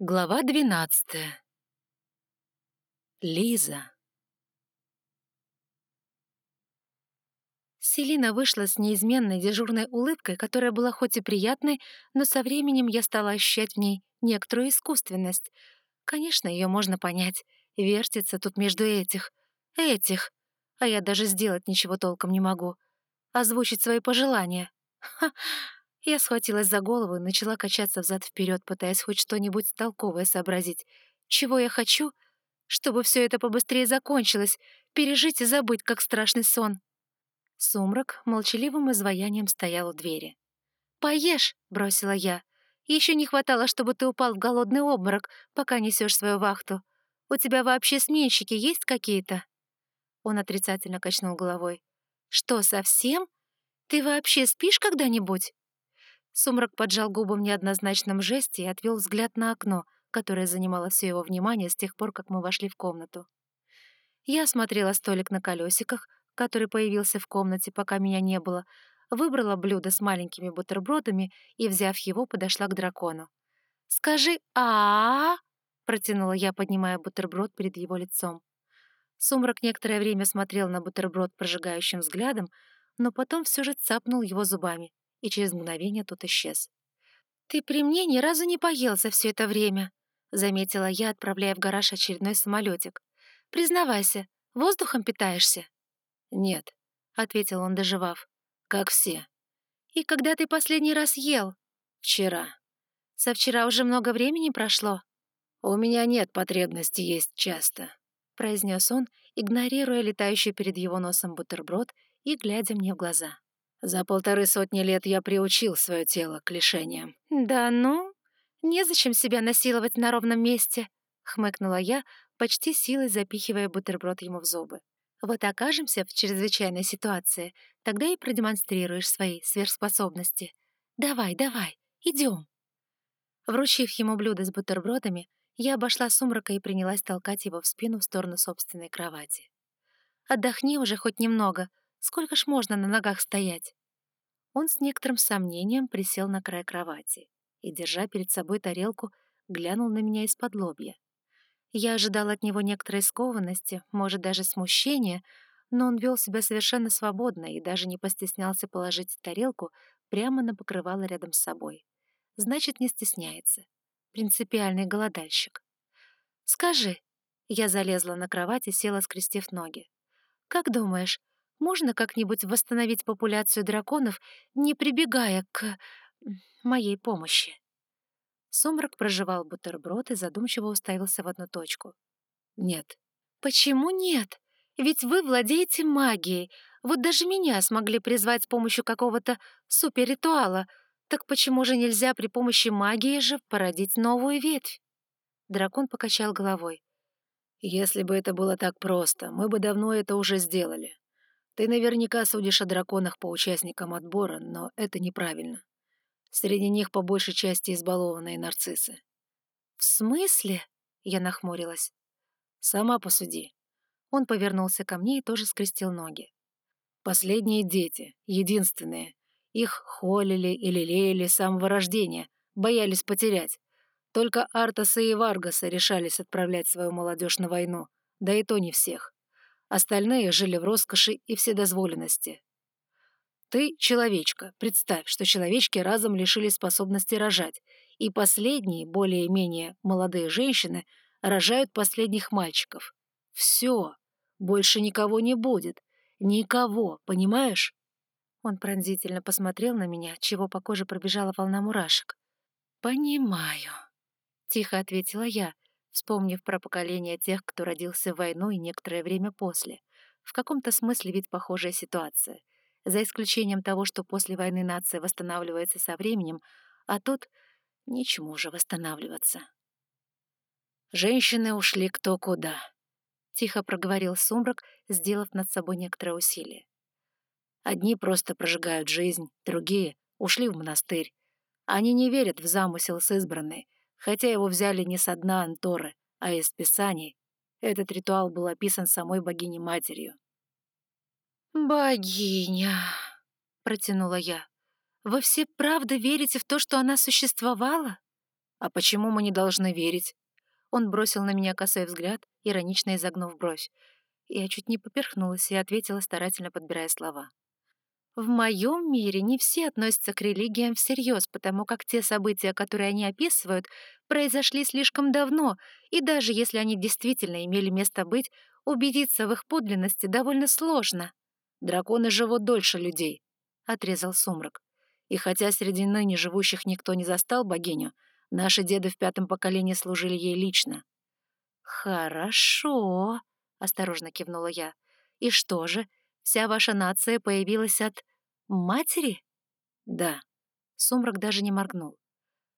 Глава двенадцатая. Лиза. Селина вышла с неизменной дежурной улыбкой, которая была хоть и приятной, но со временем я стала ощущать в ней некоторую искусственность. Конечно, ее можно понять. Вертится тут между этих, этих. А я даже сделать ничего толком не могу. Озвучить свои пожелания. Ха! Я схватилась за голову и начала качаться взад вперед, пытаясь хоть что-нибудь толковое сообразить. Чего я хочу? Чтобы все это побыстрее закончилось, пережить и забыть, как страшный сон. Сумрак молчаливым изваянием стоял у двери. «Поешь!» — бросила я. «Еще не хватало, чтобы ты упал в голодный обморок, пока несешь свою вахту. У тебя вообще сменщики есть какие-то?» Он отрицательно качнул головой. «Что, совсем? Ты вообще спишь когда-нибудь?» Сумрак поджал губы в неоднозначном жесте и отвел взгляд на окно, которое занимало все его внимание с тех пор, как мы вошли в комнату. Я осмотрела столик на колесиках, который появился в комнате, пока меня не было, выбрала блюдо с маленькими бутербродами и, взяв его, подошла к дракону. «Скажи а, протянула я, поднимая бутерброд перед его лицом. Сумрак некоторое время смотрел на бутерброд прожигающим взглядом, но потом все же цапнул его зубами и через мгновение тот исчез. «Ты при мне ни разу не поел за все это время», — заметила я, отправляя в гараж очередной самолетик. «Признавайся, воздухом питаешься?» «Нет», — ответил он, доживав. «Как все». «И когда ты последний раз ел?» «Вчера». «Со вчера уже много времени прошло?» «У меня нет потребности есть часто», — произнес он, игнорируя летающий перед его носом бутерброд и глядя мне в глаза. За полторы сотни лет я приучил свое тело к лишениям. «Да ну? Незачем себя насиловать на ровном месте», — хмыкнула я, почти силой запихивая бутерброд ему в зубы. «Вот окажемся в чрезвычайной ситуации, тогда и продемонстрируешь свои сверхспособности. Давай, давай, идем». Вручив ему блюдо с бутербродами, я обошла сумрака и принялась толкать его в спину в сторону собственной кровати. «Отдохни уже хоть немного», Сколько ж можно на ногах стоять? Он с некоторым сомнением присел на край кровати и, держа перед собой тарелку, глянул на меня из-под лобья. Я ожидала от него некоторой скованности, может, даже смущения, но он вел себя совершенно свободно и даже не постеснялся положить тарелку прямо на покрывало рядом с собой. Значит, не стесняется. Принципиальный голодальщик. «Скажи», — я залезла на кровать и села, скрестив ноги. «Как думаешь, можно как-нибудь восстановить популяцию драконов, не прибегая к моей помощи?» Сумрак прожевал бутерброд и задумчиво уставился в одну точку. «Нет». «Почему нет? Ведь вы владеете магией. Вот даже меня смогли призвать с помощью какого-то суперритуала. Так почему же нельзя при помощи магии же породить новую ветвь?» Дракон покачал головой. «Если бы это было так просто, мы бы давно это уже сделали. Ты наверняка судишь о драконах по участникам отбора, но это неправильно. Среди них по большей части избалованные нарциссы. «В смысле?» — я нахмурилась. «Сама посуди». Он повернулся ко мне и тоже скрестил ноги. «Последние дети, единственные. Их холили и лелеяли с самого рождения, боялись потерять. Только Артаса и Варгаса решались отправлять свою молодежь на войну, да и то не всех. Остальные жили в роскоши и вседозволенности. Ты — человечка. Представь, что человечки разом лишили способности рожать, и последние, более-менее молодые женщины, рожают последних мальчиков. Все. Больше никого не будет. Никого, понимаешь? Он пронзительно посмотрел на меня, чего по коже пробежала волна мурашек. «Понимаю», — тихо ответила я, вспомнив про поколение тех, кто родился в войну и некоторое время после. В каком-то смысле ведь похожая ситуация. За исключением того, что после войны нация восстанавливается со временем, а тут ничему уже восстанавливаться. «Женщины ушли кто куда», — тихо проговорил Сумрак, сделав над собой некоторое усилие. «Одни просто прожигают жизнь, другие ушли в монастырь. Они не верят в замысел с избранной, Хотя его взяли не с дна Анторы, а из Писаний, этот ритуал был описан самой богиней-матерью. «Богиня!» — протянула я. «Вы все правда верите в то, что она существовала?» «А почему мы не должны верить?» Он бросил на меня косой взгляд, иронично изогнув бровь. Я чуть не поперхнулась и ответила, старательно подбирая слова. В моем мире не все относятся к религиям всерьез, потому как те события, которые они описывают, произошли слишком давно, и даже если они действительно имели место быть, убедиться в их подлинности довольно сложно. «Драконы живут дольше людей», — отрезал сумрак. «И хотя среди ныне живущих никто не застал богиню, наши деды в пятом поколении служили ей лично». «Хорошо», — осторожно кивнула я. «И что же, вся ваша нация появилась от матери?» «Да». Сумрак даже не моргнул.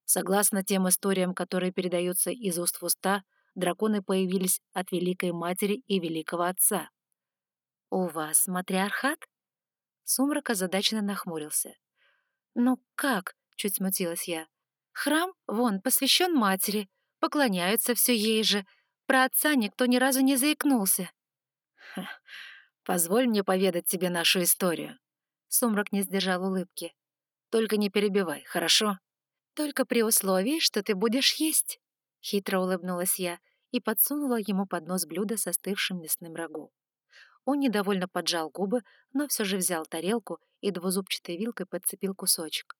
Согласно тем историям, которые передаются из уст в уста, драконы появились от Великой Матери и Великого Отца. «У вас матриархат?» Сумрак озадаченно нахмурился. «Ну как?» — чуть смутилась я. «Храм, вон, посвящен матери, поклоняются все ей же. Про отца никто ни разу не заикнулся». «Позволь мне поведать тебе нашу историю», Сумрак не сдержал улыбки. «Только не перебивай, хорошо?» «Только при условии, что ты будешь есть», — хитро улыбнулась я и подсунула ему под нос блюдо со остывшим мясным рагу. Он недовольно поджал губы, но все же взял тарелку и двузубчатой вилкой подцепил кусочек.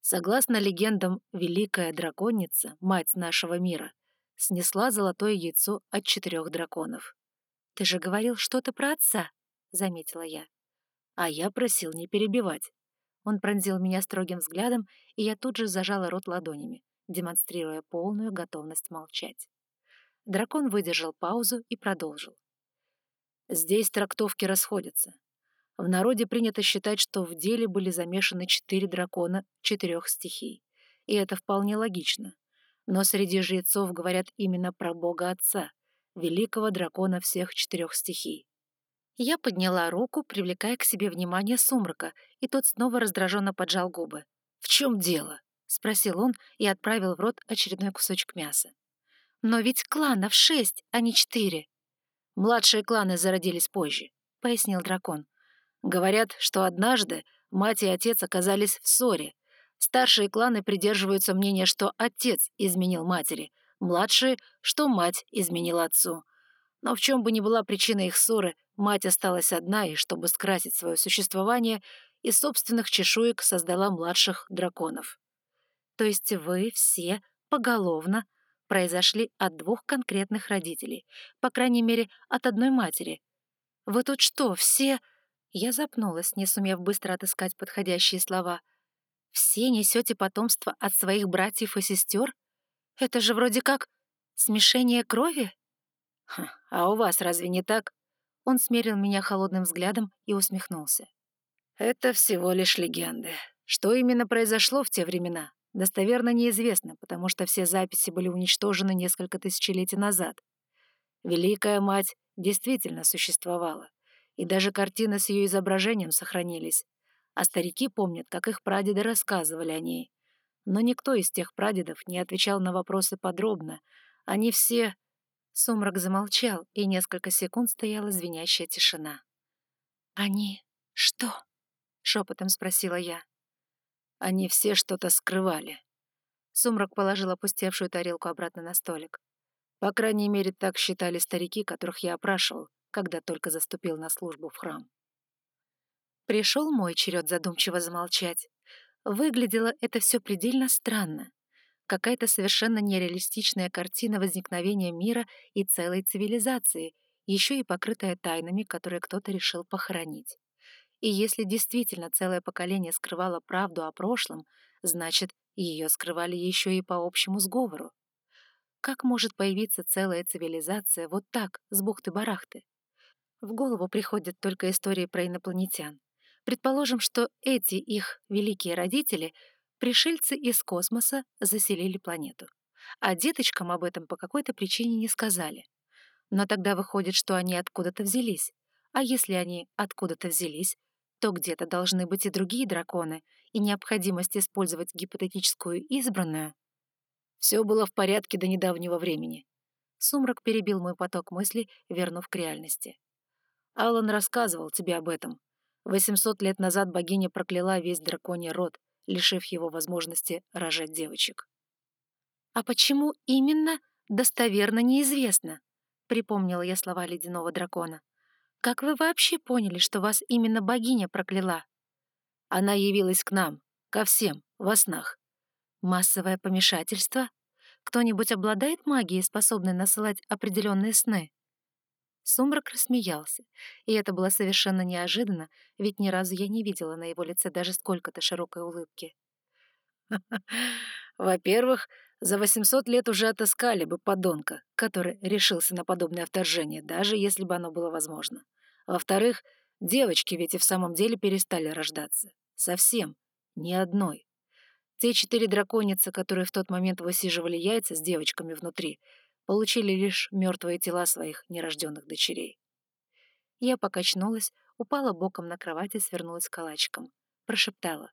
Согласно легендам, великая драконица, мать нашего мира, снесла золотое яйцо от четырех драконов. «Ты же говорил что-то про отца», — заметила я. А я просил не перебивать. Он пронзил меня строгим взглядом, и я тут же зажала рот ладонями, демонстрируя полную готовность молчать. Дракон выдержал паузу и продолжил. Здесь трактовки расходятся. В народе принято считать, что в деле были замешаны четыре дракона четырех стихий. И это вполне логично. Но среди жрецов говорят именно про бога отца, великого дракона всех четырех стихий. Я подняла руку, привлекая к себе внимание сумрака, и тот снова раздраженно поджал губы. «В чем дело?» — спросил он и отправил в рот очередной кусочек мяса. «Но ведь кланов шесть, а не четыре». «Младшие кланы зародились позже», — пояснил дракон. «Говорят, что однажды мать и отец оказались в ссоре. Старшие кланы придерживаются мнения, что отец изменил матери, младшие, что мать изменила отцу. Но в чем бы ни была причина их ссоры, Мать осталась одна, и, чтобы скрасить свое существование, из собственных чешуек создала младших драконов. То есть вы все поголовно произошли от двух конкретных родителей, по крайней мере, от одной матери. Вы тут что, все... Я запнулась, не сумев быстро отыскать подходящие слова. «Все несете потомство от своих братьев и сестер? Это же вроде как смешение крови?» «А у вас разве не так?» Он смерил меня холодным взглядом и усмехнулся. «Это всего лишь легенды. Что именно произошло в те времена, достоверно неизвестно, потому что все записи были уничтожены несколько тысячелетий назад. Великая Мать действительно существовала, и даже картины с ее изображением сохранились, а старики помнят, как их прадеды рассказывали о ней. Но никто из тех прадедов не отвечал на вопросы подробно. Они все Сумрак замолчал, и несколько секунд стояла звенящая тишина. «Они что?» — шепотом спросила я. «Они все что-то скрывали». Сумрак положил опустевшую тарелку обратно на столик. По крайней мере, так считали старики, которых я опрашивал, когда только заступил на службу в храм. Пришел мой черед задумчиво замолчать. Выглядело это все предельно странно какая-то совершенно нереалистичная картина возникновения мира и целой цивилизации, еще и покрытая тайнами, которые кто-то решил похоронить. И если действительно целое поколение скрывало правду о прошлом, значит, ее скрывали еще и по общему сговору. Как может появиться целая цивилизация вот так, с бухты-барахты? В голову приходят только истории про инопланетян. Предположим, что эти их великие родители — пришельцы из космоса заселили планету. А деточкам об этом по какой-то причине не сказали. Но тогда выходит, что они откуда-то взялись. А если они откуда-то взялись, то где-то должны быть и другие драконы, и необходимость использовать гипотетическую избранную. Все было в порядке до недавнего времени. Сумрак перебил мой поток мыслей, вернув к реальности. Алан рассказывал тебе об этом. 800 лет назад богиня прокляла весь драконий род, лишив его возможности рожать девочек. «А почему именно достоверно неизвестно?» — припомнила я слова ледяного дракона. «Как вы вообще поняли, что вас именно богиня прокляла?» Она явилась к нам, ко всем, во снах. Массовое помешательство? Кто-нибудь обладает магией, способной насылать определенные сны? Сумрак рассмеялся, и это было совершенно неожиданно, ведь ни разу я не видела на его лице даже сколько-то широкой улыбки. «Во-первых, за 800 лет уже отыскали бы подонка, который решился на подобное вторжение, даже если бы оно было возможно. Во-вторых, девочки ведь и в самом деле перестали рождаться. Совсем. Ни одной. Те четыре драконицы, которые в тот момент высиживали яйца с девочками внутри, получили лишь мертвые тела своих нерожденных дочерей. Я покачнулась, упала боком на кровать и свернулась калачиком. Прошептала.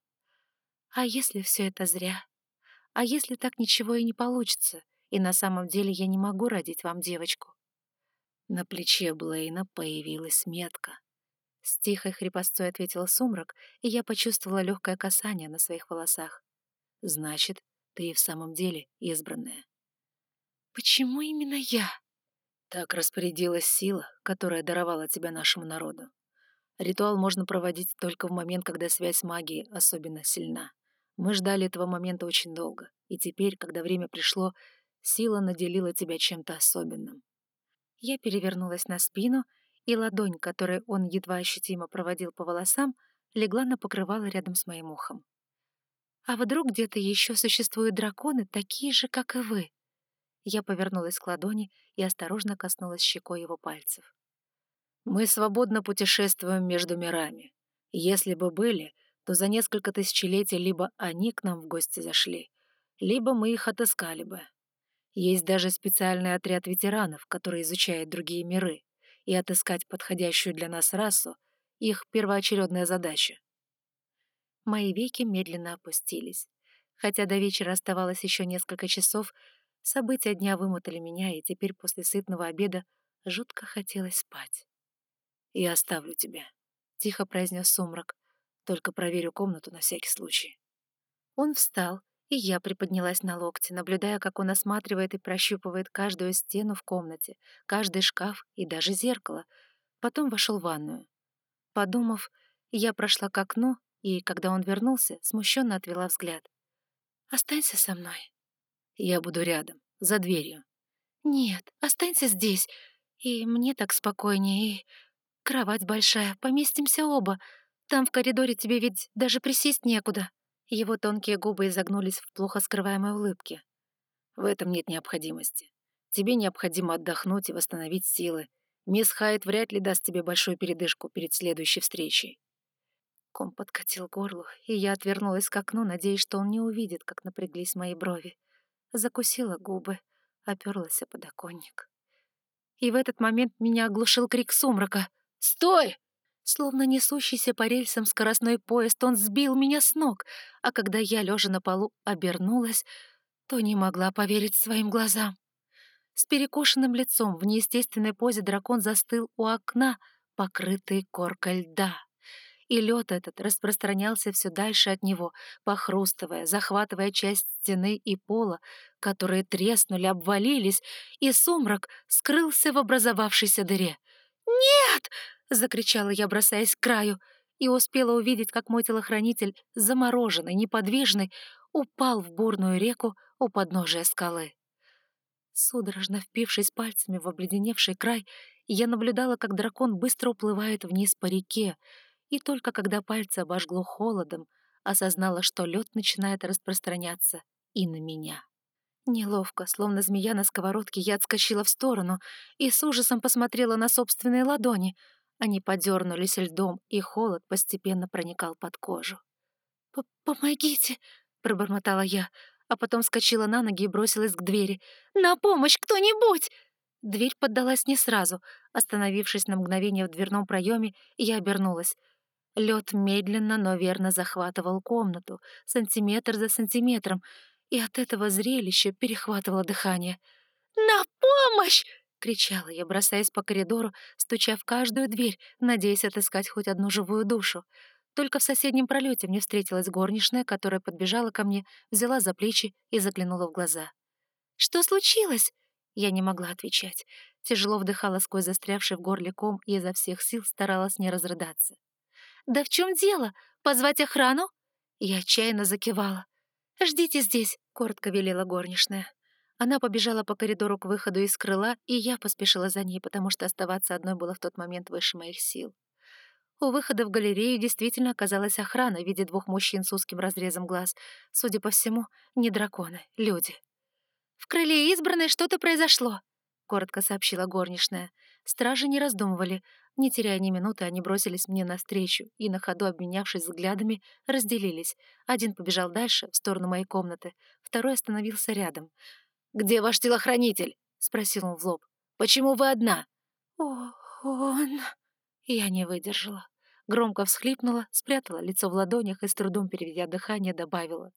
«А если все это зря? А если так ничего и не получится, и на самом деле я не могу родить вам девочку?» На плече Блейна появилась метка. С тихой хрипотцой ответил сумрак, и я почувствовала легкое касание на своих волосах. «Значит, ты и в самом деле избранная». «Почему именно я?» Так распорядилась сила, которая даровала тебя нашему народу. Ритуал можно проводить только в момент, когда связь магии особенно сильна. Мы ждали этого момента очень долго, и теперь, когда время пришло, сила наделила тебя чем-то особенным. Я перевернулась на спину, и ладонь, которой он едва ощутимо проводил по волосам, легла на покрывало рядом с моим ухом. «А вдруг где-то еще существуют драконы, такие же, как и вы?» Я повернулась к ладони и осторожно коснулась щекой его пальцев. «Мы свободно путешествуем между мирами. Если бы были, то за несколько тысячелетий либо они к нам в гости зашли, либо мы их отыскали бы. Есть даже специальный отряд ветеранов, который изучает другие миры, и отыскать подходящую для нас расу — их первоочередная задача. Мои веки медленно опустились. Хотя до вечера оставалось еще несколько часов, события дня вымотали меня, и теперь после сытного обеда жутко хотелось спать. «Я оставлю тебя», — тихо произнес сумрак. «Только проверю комнату на всякий случай». Он встал, и я приподнялась на локте, наблюдая, как он осматривает и прощупывает каждую стену в комнате, каждый шкаф и даже зеркало. Потом вошел в ванную. Подумав, я прошла к окну и, когда он вернулся, смущенно отвела взгляд. «Останься со мной». «Я буду рядом, за дверью». «Нет, останься здесь. И мне так спокойнее, и кровать большая, поместимся оба. Там в коридоре тебе ведь даже присесть некуда». Его тонкие губы изогнулись в плохо скрываемой улыбке. «В этом нет необходимости. Тебе необходимо отдохнуть и восстановить силы. Мисс Хайт вряд ли даст тебе большую передышку перед следующей встречей. Ком подкатил горло, и я отвернулась к окну, надеясь, что он не увидит, как напряглись мои брови. Закусила губы, оперлась о подоконник. И в этот момент меня оглушил крик сумрака. «Стой!» Словно несущийся по рельсам скоростной поезд, он сбил меня с ног, а когда я, лежа на полу, обернулась, то не могла поверить своим глазам. С перекошенным лицом в неестественной позе дракон застыл у окна, покрытый коркой льда и лед этот распространялся все дальше от него, похрустывая, захватывая часть стены и пола, которые треснули, обвалились, и сумрак скрылся в образовавшейся дыре. «Нет!» — закричала я, бросаясь к краю, и успела увидеть, как мой телохранитель, замороженный, неподвижный, упал в бурную реку у подножия скалы. Судорожно впившись пальцами в обледеневший край, я наблюдала, как дракон быстро уплывает вниз по реке, и только когда пальцы обожгло холодом, осознала, что лед начинает распространяться и на меня. Неловко, словно змея на сковородке, я отскочила в сторону и с ужасом посмотрела на собственные ладони. Они подернулись льдом, и холод постепенно проникал под кожу. «Помогите!» — пробормотала я, а потом вскочила на ноги и бросилась к двери. «На помощь кто-нибудь!» Дверь поддалась не сразу. Остановившись на мгновение в дверном проеме, я обернулась. Лед медленно, но верно захватывал комнату, сантиметр за сантиметром, и от этого зрелища перехватывало дыхание. «На помощь!» — кричала я, бросаясь по коридору, стуча в каждую дверь, надеясь отыскать хоть одну живую душу. Только в соседнем пролете мне встретилась горничная, которая подбежала ко мне, взяла за плечи и заглянула в глаза. Что случилось?» Я не могла отвечать. Тяжело вдыхала сквозь застрявший в горле ком и изо всех сил старалась не разрыдаться. «Да в чем дело? Позвать охрану?» Я отчаянно закивала. «Ждите здесь», — коротко велела горничная. Она побежала по коридору к выходу из крыла, и я поспешила за ней, потому что оставаться одной было в тот момент выше моих сил. У выхода в галерею действительно оказалась охрана в виде двух мужчин с узким разрезом глаз. Судя по всему, не драконы, люди. «В крыле избранной что-то произошло», — коротко сообщила горничная. Стражи не раздумывали. Не теряя ни минуты, они бросились мне навстречу и, на ходу обменявшись взглядами, разделились. Один побежал дальше, в сторону моей комнаты, второй остановился рядом — «Где ваш телохранитель?» — спросил он в лоб. «Почему вы одна?» «О, он...» Я не выдержала. Громко всхлипнула, спрятала лицо в ладонях и, с трудом переведя дыхание, добавила.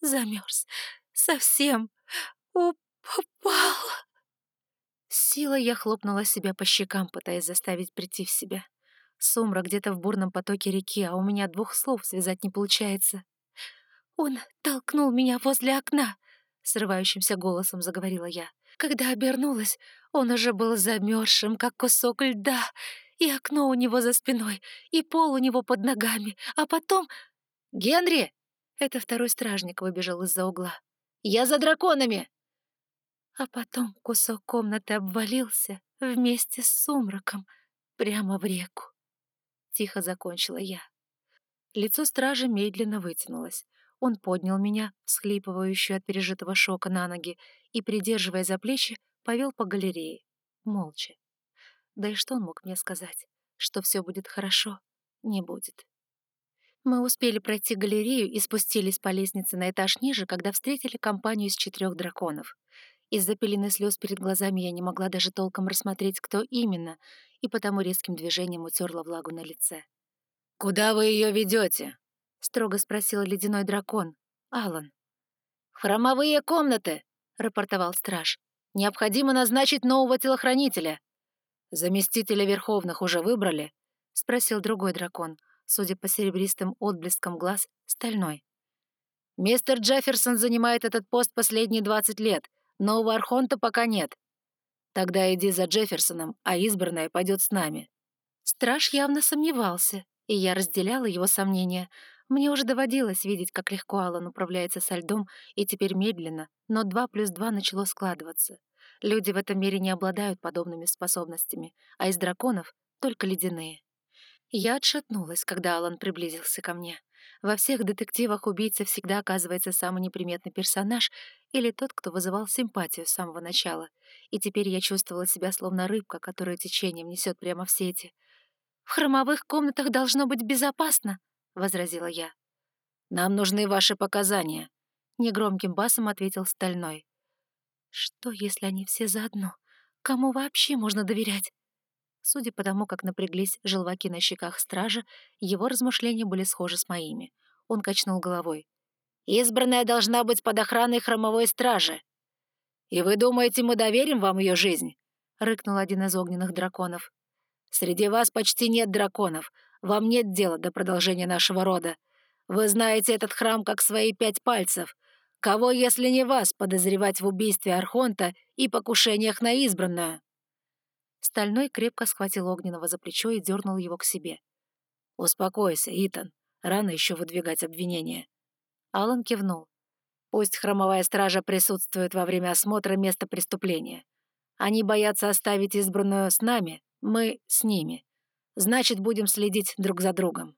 «Замерз. Совсем. Упал». Силой я хлопнула себя по щекам, пытаясь заставить прийти в себя. Сумра где-то в бурном потоке реки, а у меня двух слов связать не получается. Он толкнул меня возле окна срывающимся голосом заговорила я. Когда обернулась, он уже был замерзшим, как кусок льда, и окно у него за спиной, и пол у него под ногами, а потом... «Генри!» — это второй стражник выбежал из-за угла. «Я за драконами!» А потом кусок комнаты обвалился вместе с сумраком прямо в реку. Тихо закончила я. Лицо стража медленно вытянулось. Он поднял меня, всхлипывающую от пережитого шока, на ноги и, придерживая за плечи, повел по галерее. Молча. Да и что он мог мне сказать? Что все будет хорошо? Не будет. Мы успели пройти галерею и спустились по лестнице на этаж ниже, когда встретили компанию из четырех драконов. Из-за пелены слез перед глазами я не могла даже толком рассмотреть, кто именно, и потому резким движением утерла влагу на лице. «Куда вы ее ведете? строго спросил ледяной дракон. Алан. «Хромовые комнаты!» — рапортовал страж. «Необходимо назначить нового телохранителя». «Заместителя Верховных уже выбрали?» — спросил другой дракон, судя по серебристым отблескам глаз, стальной. «Мистер Джефферсон занимает этот пост последние двадцать лет, но у Архонта пока нет. Тогда иди за Джефферсоном, а избранная пойдет с нами». Страж явно сомневался, и я разделяла его сомнения — мне уже доводилось видеть, как легко Алан управляется со льдом, и теперь медленно, но два плюс два начало складываться. Люди в этом мире не обладают подобными способностями, а из драконов — только ледяные. Я отшатнулась, когда Алан приблизился ко мне. Во всех детективах убийца всегда оказывается самый неприметный персонаж или тот, кто вызывал симпатию с самого начала. И теперь я чувствовала себя словно рыбка, которую течением несет прямо в сети. «В хромовых комнатах должно быть безопасно», возразила я. «Нам нужны ваши показания», — негромким басом ответил Стальной. «Что, если они все заодно? Кому вообще можно доверять?» Судя по тому, как напряглись желваки на щеках стража, его размышления были схожи с моими. Он качнул головой. «Избранная должна быть под охраной хромовой стражи. И вы думаете, мы доверим вам ее жизнь?» — рыкнул один из огненных драконов. «Среди вас почти нет драконов, вам нет дела до продолжения нашего рода. Вы знаете этот храм как свои пять пальцев. Кого, если не вас, подозревать в убийстве Архонта и покушениях на избранную?» Стальной крепко схватил Огненного за плечо и дернул его к себе. «Успокойся, Итан. Рано еще выдвигать обвинения». Алан кивнул. «Пусть хромовая стража присутствует во время осмотра места преступления. Они боятся оставить избранную с нами, мы с ними. Значит, будем следить друг за другом».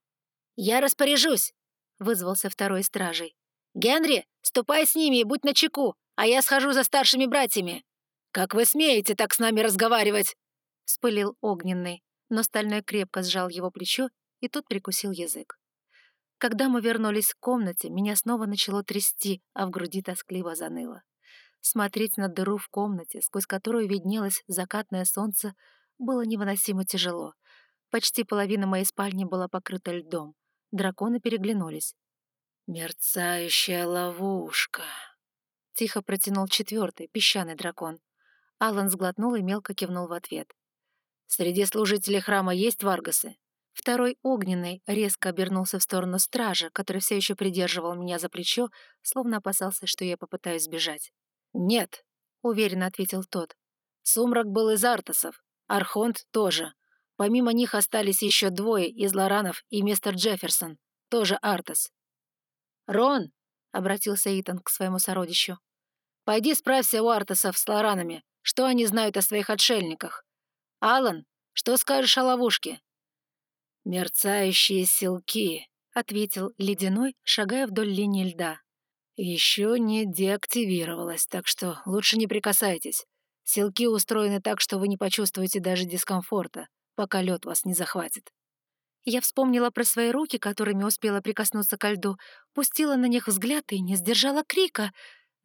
«Я распоряжусь», — вызвался второй стражей. «Генри, ступай с ними и будь начеку, а я схожу за старшими братьями». «Как вы смеете так с нами разговаривать?» — вспылил Огненный, но Стальной крепко сжал его плечо, и тот прикусил язык. Когда мы вернулись в комнате, меня снова начало трясти, а в груди тоскливо заныло. Смотреть на дыру в комнате, сквозь которую виднелось закатное солнце, было невыносимо тяжело — Почти половина моей спальни была покрыта льдом. Драконы переглянулись. «Мерцающая ловушка», — тихо протянул четвертый, песчаный дракон. Алан сглотнул и мелко кивнул в ответ. «Среди служителей храма есть варгасы?» Второй огненный резко обернулся в сторону стража, который все еще придерживал меня за плечо, словно опасался, что я попытаюсь сбежать. «Нет», — уверенно ответил тот. «Сумрак был из Артасов, Архонт тоже. Помимо них остались еще двое из Лоранов и мистер Джефферсон, тоже Артас». «Рон!» — обратился Итан к своему сородичу. «Пойди справься у Артасов с Лоранами, что они знают о своих отшельниках. Алан, что скажешь о ловушке?» «Мерцающие селки», — ответил Ледяной, шагая вдоль линии льда. «Еще не деактивировалась, так что лучше не прикасайтесь. Селки устроены так, что вы не почувствуете даже дискомфорта, пока лед вас не захватит». Я вспомнила про свои руки, которыми успела прикоснуться ко льду, пустила на них взгляд и не сдержала крика.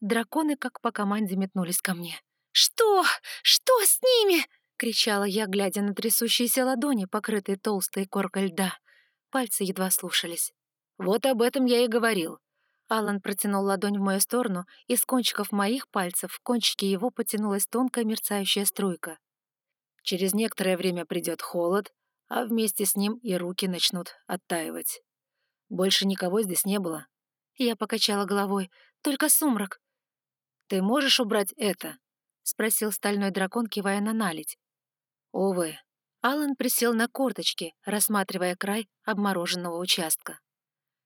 Драконы, как по команде, метнулись ко мне. «Что? Что с ними?» — кричала я, глядя на трясущиеся ладони, покрытые толстой коркой льда. Пальцы едва слушались. «Вот об этом я и говорил. Алан протянул ладонь в мою сторону, и с кончиков моих пальцев в кончике его потянулась тонкая мерцающая струйка. Через некоторое время придет холод, а вместе с ним и руки начнут оттаивать. Больше никого здесь не было. Я покачала головой. Только сумрак. «Ты можешь убрать это?» — спросил стальной дракон, кивая на наледь. Увы. Алан присел на корточки, рассматривая край обмороженного участка.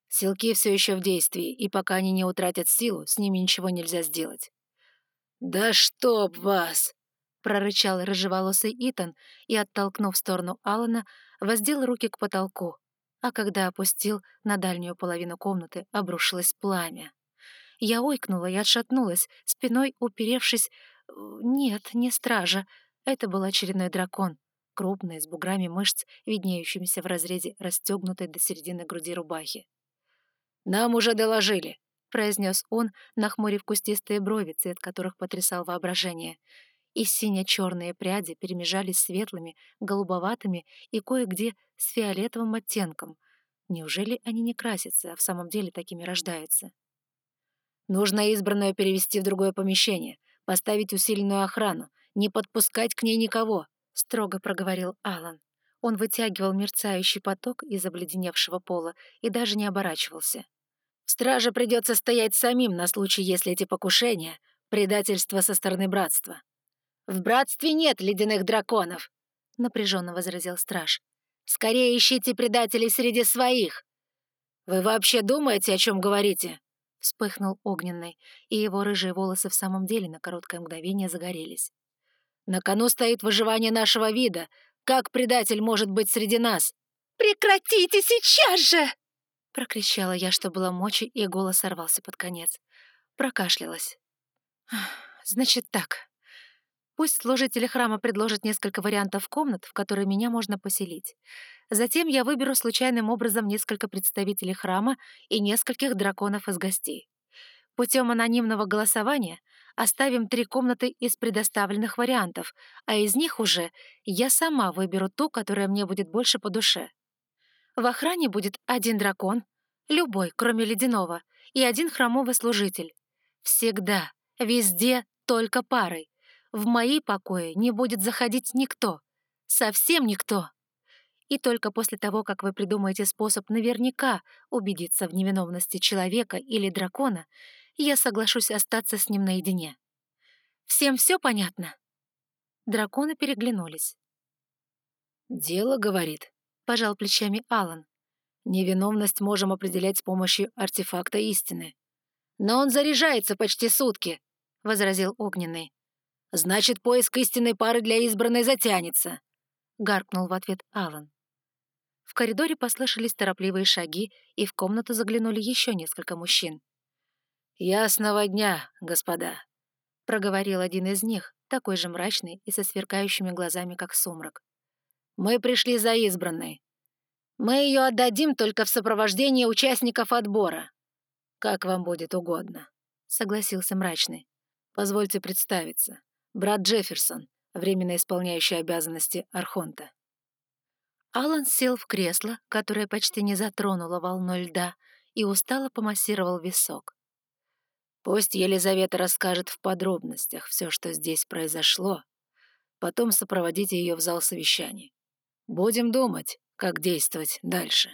Силки все еще в действии, и пока они не утратят силу, с ними ничего нельзя сделать. «Да чтоб вас!» — прорычал рыжеволосый Итан и, оттолкнув в сторону Алана, воздел руки к потолку, а когда опустил, на дальнюю половину комнаты обрушилось пламя. Я ойкнула и отшатнулась, спиной уперевшись... Нет, не стража. Это был очередной дракон, крупный, с буграми мышц, виднеющимися в разрезе расстегнутой до середины груди рубахи. «Нам уже доложили», — произнес он, нахмурив кустистые брови, цвет которых потрясал воображение. И сине-черные пряди перемежались светлыми, голубоватыми и кое-где с фиолетовым оттенком. Неужели они не красятся, а в самом деле такими рождаются? «Нужно избранное перевести в другое помещение, поставить усиленную охрану, не подпускать к ней никого», — строго проговорил Алан. Он вытягивал мерцающий поток из обледеневшего пола и даже не оборачивался. Страже придется стоять самим на случай, если эти покушения — предательство со стороны братства. «В братстве нет ледяных драконов», — напряженно возразил страж. «Скорее ищите предателей среди своих». «Вы вообще думаете, о чем говорите?» — вспыхнул огненный, и его рыжие волосы в самом деле на короткое мгновение загорелись. «На кону стоит выживание нашего вида. Как предатель может быть среди нас?» «Прекратите сейчас же!» Прокричала я, что было мочи, и голос сорвался под конец. Прокашлялась. «Значит так. Пусть служители храма предложат несколько вариантов комнат, в которые меня можно поселить. Затем я выберу случайным образом несколько представителей храма и нескольких драконов из гостей. Путем анонимного голосования оставим три комнаты из предоставленных вариантов, а из них уже я сама выберу ту, которая мне будет больше по душе. В охране будет один дракон, любой, кроме ледяного, и один хромовый служитель. Всегда, везде только парой. В мои покои не будет заходить никто. Совсем никто. И только после того, как вы придумаете способ наверняка убедиться в невиновности человека или дракона, я соглашусь остаться с ним наедине. Всем все понятно?» Драконы переглянулись. «Дело, — говорит, пожал плечами Алан. Невиновность можем определять с помощью артефакта истины. Но он заряжается почти сутки, возразил Огненный. Значит, поиск истинной пары для избранной затянется, гаркнул в ответ Алан. В коридоре послышались торопливые шаги, и в комнату заглянули еще несколько мужчин. «Ясного дня, господа», — проговорил один из них, такой же мрачный и со сверкающими глазами, как сумрак. Мы пришли за избранной. Мы ее отдадим только в сопровождении участников отбора. Как вам будет угодно, — согласился мрачный. Позвольте представиться. Брат Джефферсон, временно исполняющий обязанности Архонта. Алан сел в кресло, которое почти не затронуло волной льда, и устало помассировал висок. Пусть Елизавета расскажет в подробностях все, что здесь произошло. Потом сопроводите ее в зал совещаний. Будем думать, как действовать дальше.